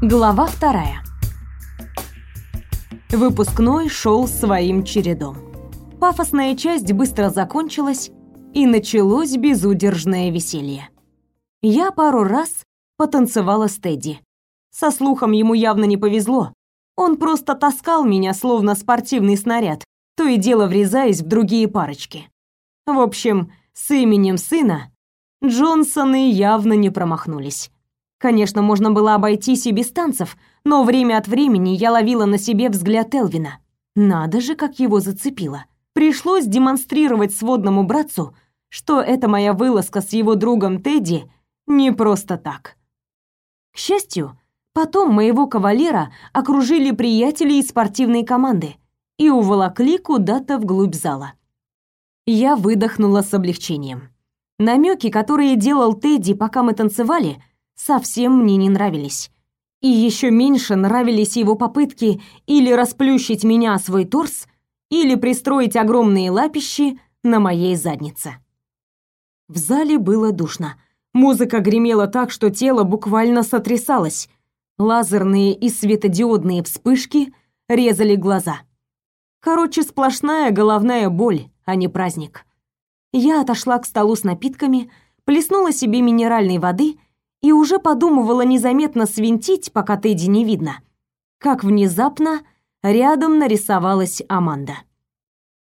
Глава вторая. Выпускной шел своим чередом. Пафосная часть быстро закончилась, и началось безудержное веселье. Я пару раз потанцевала с Тедди. Со слухом ему явно не повезло. Он просто таскал меня, словно спортивный снаряд, то и дело врезаясь в другие парочки. В общем, с именем сына Джонсоны явно не промахнулись. Конечно, можно было обойтись и без танцев, но время от времени я ловила на себе взгляд Элвина. Надо же, как его зацепило. Пришлось демонстрировать сводному братцу, что эта моя вылазка с его другом Тедди не просто так. К счастью, потом моего кавалера окружили приятели из спортивной команды и уволокли куда-то вглубь зала. Я выдохнула с облегчением. Намеки, которые делал Тедди, пока мы танцевали, совсем мне не нравились. И еще меньше нравились его попытки или расплющить меня свой торс, или пристроить огромные лапищи на моей заднице. В зале было душно. Музыка гремела так, что тело буквально сотрясалось. Лазерные и светодиодные вспышки резали глаза. Короче, сплошная головная боль, а не праздник. Я отошла к столу с напитками, плеснула себе минеральной воды и уже подумывала незаметно свинтить, пока Тедди не видно. Как внезапно рядом нарисовалась Аманда.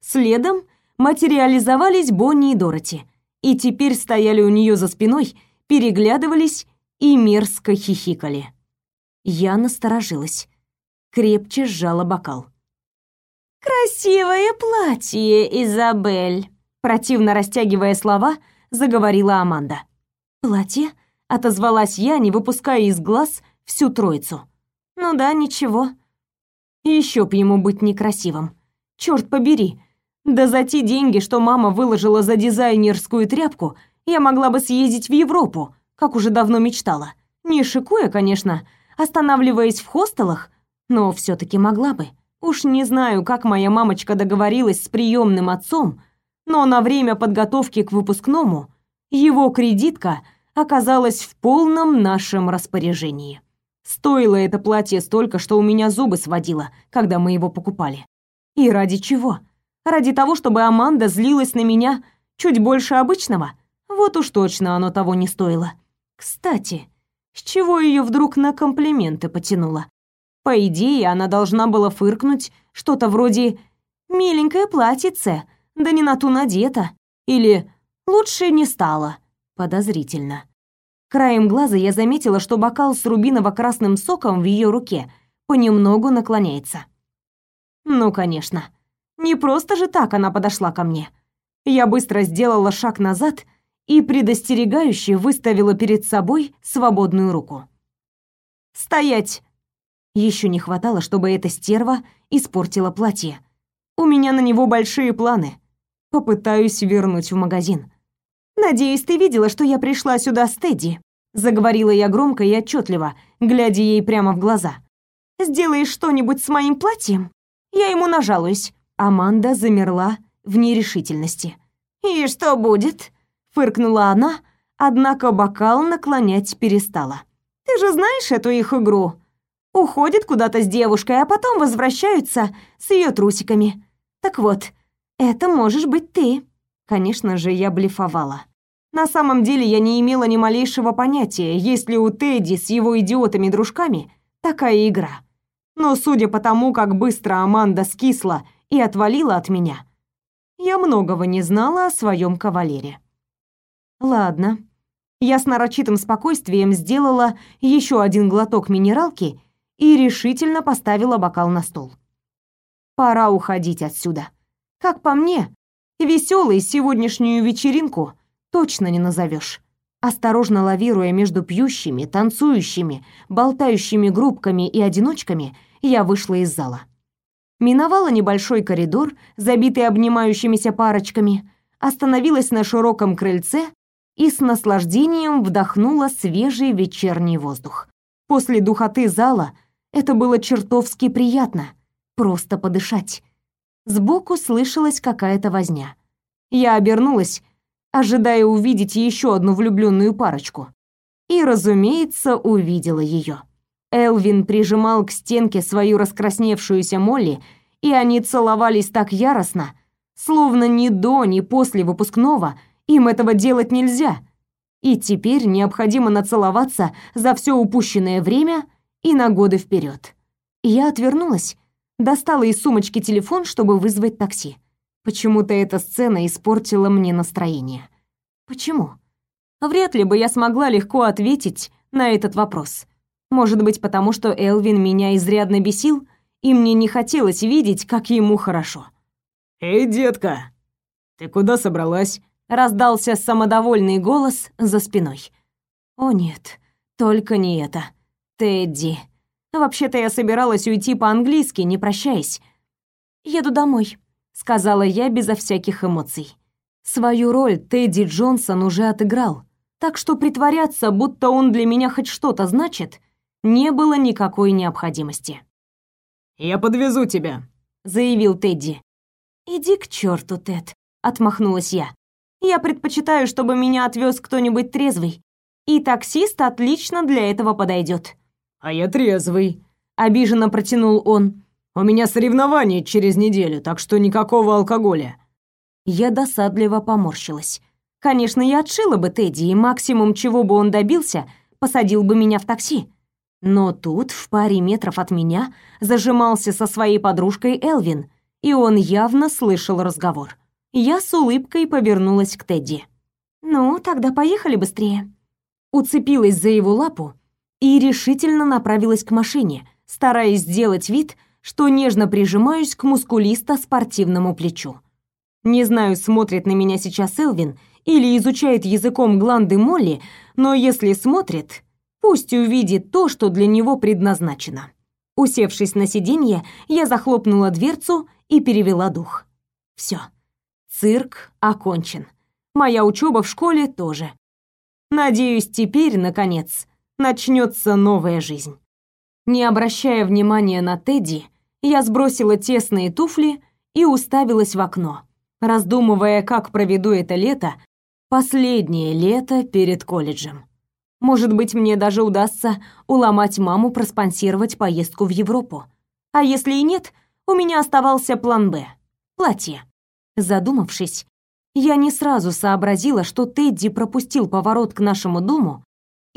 Следом материализовались Бонни и Дороти, и теперь стояли у нее за спиной, переглядывались и мерзко хихикали. Я насторожилась, крепче сжала бокал. «Красивое платье, Изабель!» Противно растягивая слова, заговорила Аманда. «Платье?» Отозвалась я, не выпуская из глаз всю троицу. Ну да, ничего. Еще б ему быть некрасивым. Черт побери. Да за те деньги, что мама выложила за дизайнерскую тряпку, я могла бы съездить в Европу, как уже давно мечтала. Не шикуя, конечно, останавливаясь в хостелах, но все таки могла бы. Уж не знаю, как моя мамочка договорилась с приемным отцом, но на время подготовки к выпускному его кредитка – оказалась в полном нашем распоряжении. Стоило это платье столько, что у меня зубы сводило, когда мы его покупали. И ради чего? Ради того, чтобы Аманда злилась на меня чуть больше обычного? Вот уж точно оно того не стоило. Кстати, с чего ее вдруг на комплименты потянуло? По идее, она должна была фыркнуть что-то вроде «миленькое платьице, да не на ту надето» или «лучше не стало» подозрительно. Краем глаза я заметила, что бокал с рубиново-красным соком в ее руке понемногу наклоняется. Ну, конечно. Не просто же так она подошла ко мне. Я быстро сделала шаг назад и предостерегающе выставила перед собой свободную руку. «Стоять!» Еще не хватало, чтобы эта стерва испортила платье. У меня на него большие планы. Попытаюсь вернуть в магазин. «Надеюсь, ты видела, что я пришла сюда с Тедди», — заговорила я громко и отчетливо, глядя ей прямо в глаза. «Сделаешь что-нибудь с моим платьем? Я ему нажалуюсь». Аманда замерла в нерешительности. «И что будет?» — фыркнула она, однако бокал наклонять перестала. «Ты же знаешь эту их игру? Уходит куда-то с девушкой, а потом возвращаются с ее трусиками. Так вот, это можешь быть ты». Конечно же, я блефовала. На самом деле я не имела ни малейшего понятия, есть ли у Тедди с его идиотами-дружками такая игра. Но судя по тому, как быстро Аманда скисла и отвалила от меня, я многого не знала о своем кавалере. Ладно. Я с нарочитым спокойствием сделала еще один глоток минералки и решительно поставила бокал на стол. Пора уходить отсюда. Как по мне, веселой сегодняшнюю вечеринку точно не назовешь. Осторожно лавируя между пьющими, танцующими, болтающими группками и одиночками, я вышла из зала. Миновала небольшой коридор, забитый обнимающимися парочками, остановилась на широком крыльце и с наслаждением вдохнула свежий вечерний воздух. После духоты зала это было чертовски приятно, просто подышать. Сбоку слышалась какая-то возня. Я обернулась ожидая увидеть еще одну влюбленную парочку. И, разумеется, увидела ее. Элвин прижимал к стенке свою раскрасневшуюся Молли, и они целовались так яростно, словно ни до, ни после выпускного им этого делать нельзя. И теперь необходимо нацеловаться за все упущенное время и на годы вперед. Я отвернулась, достала из сумочки телефон, чтобы вызвать такси. Почему-то эта сцена испортила мне настроение. Почему? Вряд ли бы я смогла легко ответить на этот вопрос. Может быть, потому что Элвин меня изрядно бесил, и мне не хотелось видеть, как ему хорошо. «Эй, детка, ты куда собралась?» Раздался самодовольный голос за спиной. О нет, только не это. Тедди. Вообще-то я собиралась уйти по-английски, не прощаясь. Еду домой, сказала я безо всяких эмоций. Свою роль Тедди Джонсон уже отыграл, так что притворяться, будто он для меня хоть что-то значит, не было никакой необходимости. «Я подвезу тебя», — заявил Тедди. «Иди к черту, Тед», — отмахнулась я. «Я предпочитаю, чтобы меня отвез кто-нибудь трезвый, и таксист отлично для этого подойдет. «А я трезвый», — обиженно протянул он. «У меня соревнование через неделю, так что никакого алкоголя». Я досадливо поморщилась. Конечно, я отшила бы Тедди, и максимум, чего бы он добился, посадил бы меня в такси. Но тут, в паре метров от меня, зажимался со своей подружкой Элвин, и он явно слышал разговор. Я с улыбкой повернулась к Тедди. «Ну, тогда поехали быстрее». Уцепилась за его лапу и решительно направилась к машине, стараясь сделать вид, что нежно прижимаюсь к мускулисто-спортивному плечу. Не знаю, смотрит на меня сейчас Элвин или изучает языком гланды Молли, но если смотрит, пусть увидит то, что для него предназначено. Усевшись на сиденье, я захлопнула дверцу и перевела дух. Все. Цирк окончен. Моя учеба в школе тоже. Надеюсь, теперь, наконец, начнется новая жизнь. Не обращая внимания на Тедди, я сбросила тесные туфли и уставилась в окно, раздумывая, как проведу это лето, последнее лето перед колледжем. Может быть, мне даже удастся уломать маму проспонсировать поездку в Европу. А если и нет, у меня оставался план «Б» — платье. Задумавшись, я не сразу сообразила, что Тедди пропустил поворот к нашему дому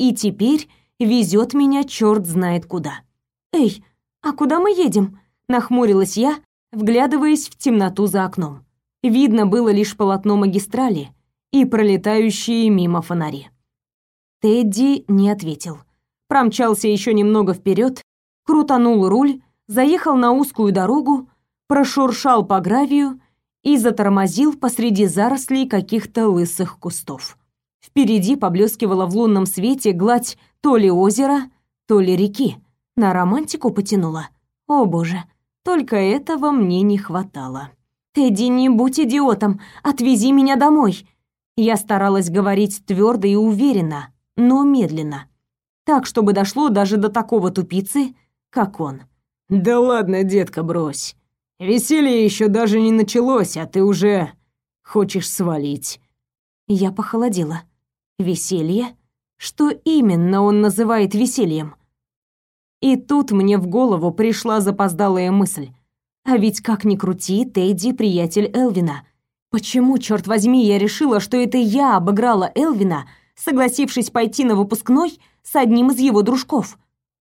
и теперь везет меня черт знает куда. «Эй, а куда мы едем?» — нахмурилась я, вглядываясь в темноту за окном. Видно было лишь полотно магистрали и пролетающие мимо фонари. Тедди не ответил. Промчался еще немного вперед, крутанул руль, заехал на узкую дорогу, прошуршал по гравию и затормозил посреди зарослей каких-то лысых кустов. Впереди поблескивала в лунном свете гладь то ли озера, то ли реки. На романтику потянула. О боже, только этого мне не хватало. «Тедди, не будь идиотом, отвези меня домой!» Я старалась говорить твердо и уверенно, но медленно. Так, чтобы дошло даже до такого тупицы, как он. «Да ладно, детка, брось. Веселье еще даже не началось, а ты уже хочешь свалить». Я похолодела. Веселье? Что именно он называет весельем? И тут мне в голову пришла запоздалая мысль. А ведь как ни крути, Тедди приятель Элвина. Почему, черт возьми, я решила, что это я обыграла Элвина, согласившись пойти на выпускной с одним из его дружков?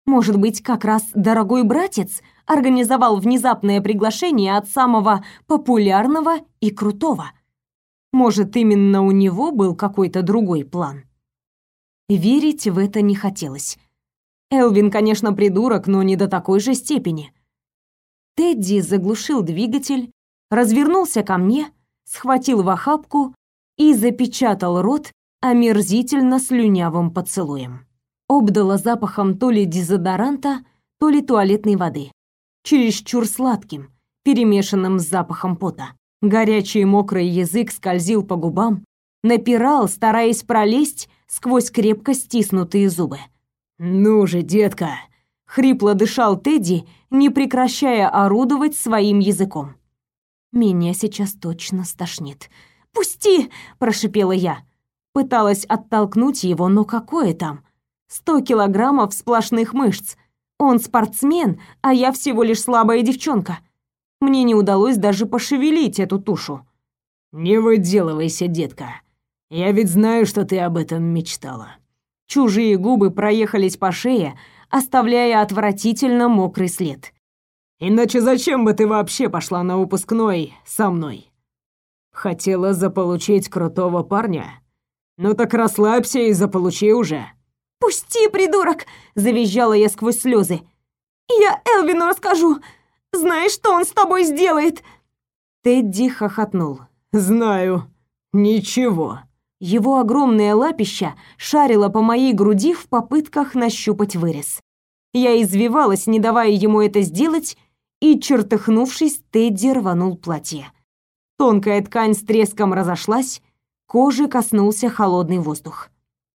Может быть, как раз дорогой братец организовал внезапное приглашение от самого популярного и крутого. Может, именно у него был какой-то другой план. Верить в это не хотелось. Элвин, конечно, придурок, но не до такой же степени. Тедди заглушил двигатель, развернулся ко мне, схватил в охапку и запечатал рот омерзительно слюнявым поцелуем. Обдало запахом то ли дезодоранта, то ли туалетной воды чересчур сладким, перемешанным с запахом пота. Горячий мокрый язык скользил по губам, напирал, стараясь пролезть сквозь крепко стиснутые зубы. «Ну же, детка!» — хрипло дышал Тедди, не прекращая орудовать своим языком. «Меня сейчас точно стошнит». «Пусти!» — прошипела я. Пыталась оттолкнуть его, но какое там? Сто килограммов сплошных мышц, Он спортсмен, а я всего лишь слабая девчонка. Мне не удалось даже пошевелить эту тушу. «Не выделывайся, детка. Я ведь знаю, что ты об этом мечтала». Чужие губы проехались по шее, оставляя отвратительно мокрый след. «Иначе зачем бы ты вообще пошла на выпускной со мной? Хотела заполучить крутого парня? Ну так расслабься и заполучи уже». «Пусти, придурок!» — завизжала я сквозь слезы. «Я Элвину расскажу! Знаешь, что он с тобой сделает?» Тедди хохотнул. «Знаю. Ничего». Его огромное лапища шарило по моей груди в попытках нащупать вырез. Я извивалась, не давая ему это сделать, и, чертыхнувшись, Тедди рванул платье. Тонкая ткань с треском разошлась, кожи коснулся холодный воздух.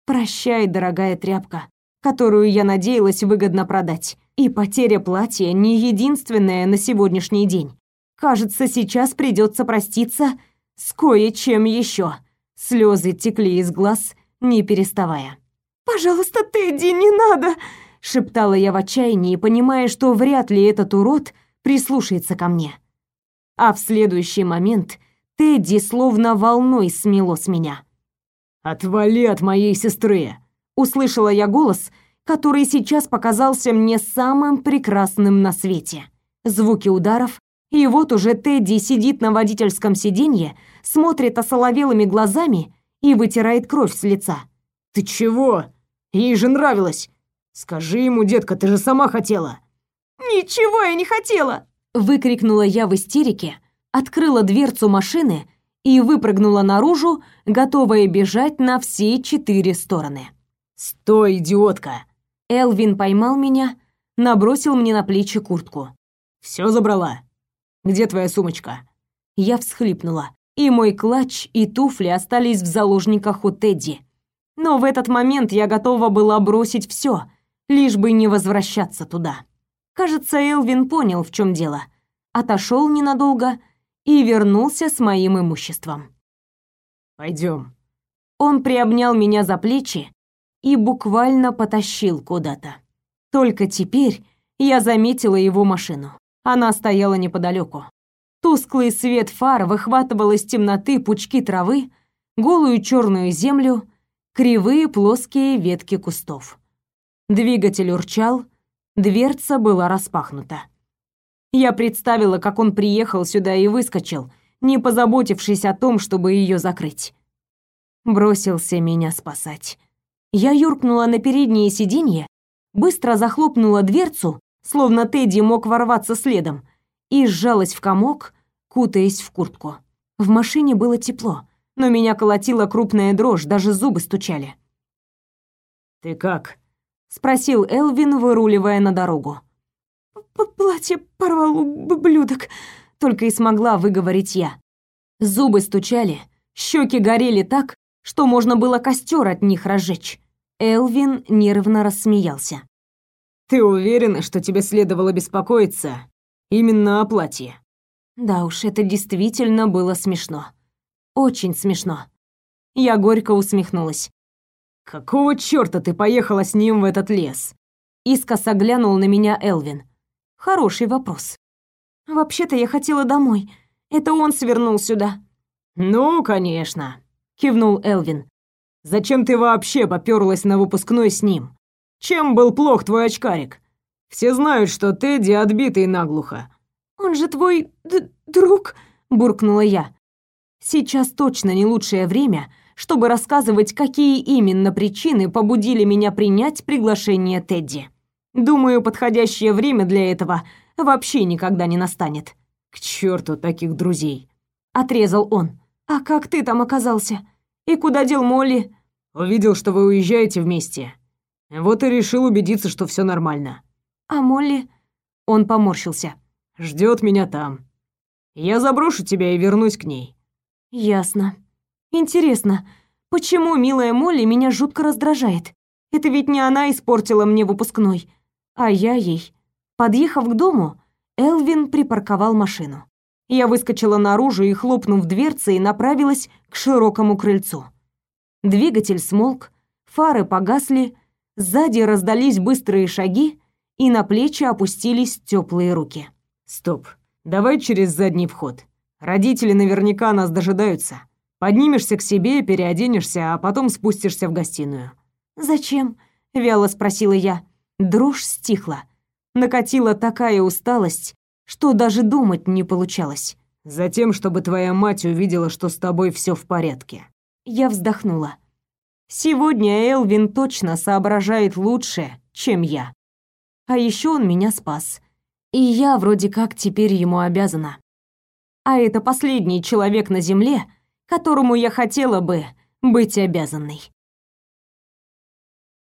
«Прощай, дорогая тряпка, которую я надеялась выгодно продать. И потеря платья не единственная на сегодняшний день. Кажется, сейчас придется проститься с кое-чем еще. Слезы текли из глаз, не переставая. «Пожалуйста, Тедди, не надо!» — шептала я в отчаянии, понимая, что вряд ли этот урод прислушается ко мне. А в следующий момент Тедди словно волной смело с меня. «Отвали от моей сестры!» Услышала я голос, который сейчас показался мне самым прекрасным на свете. Звуки ударов, и вот уже Тедди сидит на водительском сиденье, смотрит осоловелыми глазами и вытирает кровь с лица. «Ты чего? Ей же нравилось! Скажи ему, детка, ты же сама хотела!» «Ничего я не хотела!» Выкрикнула я в истерике, открыла дверцу машины и выпрыгнула наружу, готовая бежать на все четыре стороны. «Стой, идиотка!» Элвин поймал меня, набросил мне на плечи куртку. «Все забрала? Где твоя сумочка?» Я всхлипнула, и мой клатч и туфли остались в заложниках у Тедди. Но в этот момент я готова была бросить все, лишь бы не возвращаться туда. Кажется, Элвин понял, в чем дело. Отошел ненадолго и вернулся с моим имуществом. Пойдем. Он приобнял меня за плечи и буквально потащил куда-то. Только теперь я заметила его машину. Она стояла неподалеку. Тусклый свет фар выхватывал из темноты пучки травы, голую черную землю, кривые плоские ветки кустов. Двигатель урчал, дверца была распахнута. Я представила, как он приехал сюда и выскочил, не позаботившись о том, чтобы ее закрыть. Бросился меня спасать. Я юркнула на переднее сиденье, быстро захлопнула дверцу, словно Тедди мог ворваться следом, и сжалась в комок, кутаясь в куртку. В машине было тепло, но меня колотила крупная дрожь, даже зубы стучали. «Ты как?» — спросил Элвин, выруливая на дорогу. «Платье порвал ублюдок», — только и смогла выговорить я. Зубы стучали, щеки горели так, что можно было костер от них разжечь. Элвин нервно рассмеялся. «Ты уверена, что тебе следовало беспокоиться именно о платье?» Да уж, это действительно было смешно. Очень смешно. Я горько усмехнулась. «Какого чёрта ты поехала с ним в этот лес?» Искоса глянул на меня Элвин. Хороший вопрос. Вообще-то я хотела домой. Это он свернул сюда. Ну, конечно, кивнул Элвин. Зачем ты вообще попёрлась на выпускной с ним? Чем был плох твой очкарик? Все знают, что Тедди отбитый наглухо. Он же твой друг, буркнула я. Сейчас точно не лучшее время, чтобы рассказывать, какие именно причины побудили меня принять приглашение Тедди. Думаю, подходящее время для этого вообще никогда не настанет. К черту таких друзей, отрезал он. А как ты там оказался? И куда дел Молли? Увидел, что вы уезжаете вместе. Вот и решил убедиться, что все нормально. А Молли? Он поморщился. Ждет меня там. Я заброшу тебя и вернусь к ней. Ясно. Интересно, почему милая Молли меня жутко раздражает? Это ведь не она испортила мне выпускной а я ей. Подъехав к дому, Элвин припарковал машину. Я выскочила наружу и, хлопнув дверцей, направилась к широкому крыльцу. Двигатель смолк, фары погасли, сзади раздались быстрые шаги, и на плечи опустились теплые руки. Стоп. Давай через задний вход. Родители наверняка нас дожидаются. Поднимешься к себе, переоденешься, а потом спустишься в гостиную. Зачем? вяло спросила я. Дрожь стихла. Накатила такая усталость, что даже думать не получалось. Затем, чтобы твоя мать увидела, что с тобой все в порядке. Я вздохнула. Сегодня Элвин точно соображает лучше, чем я. А еще он меня спас. И я вроде как теперь ему обязана. А это последний человек на земле, которому я хотела бы быть обязанной.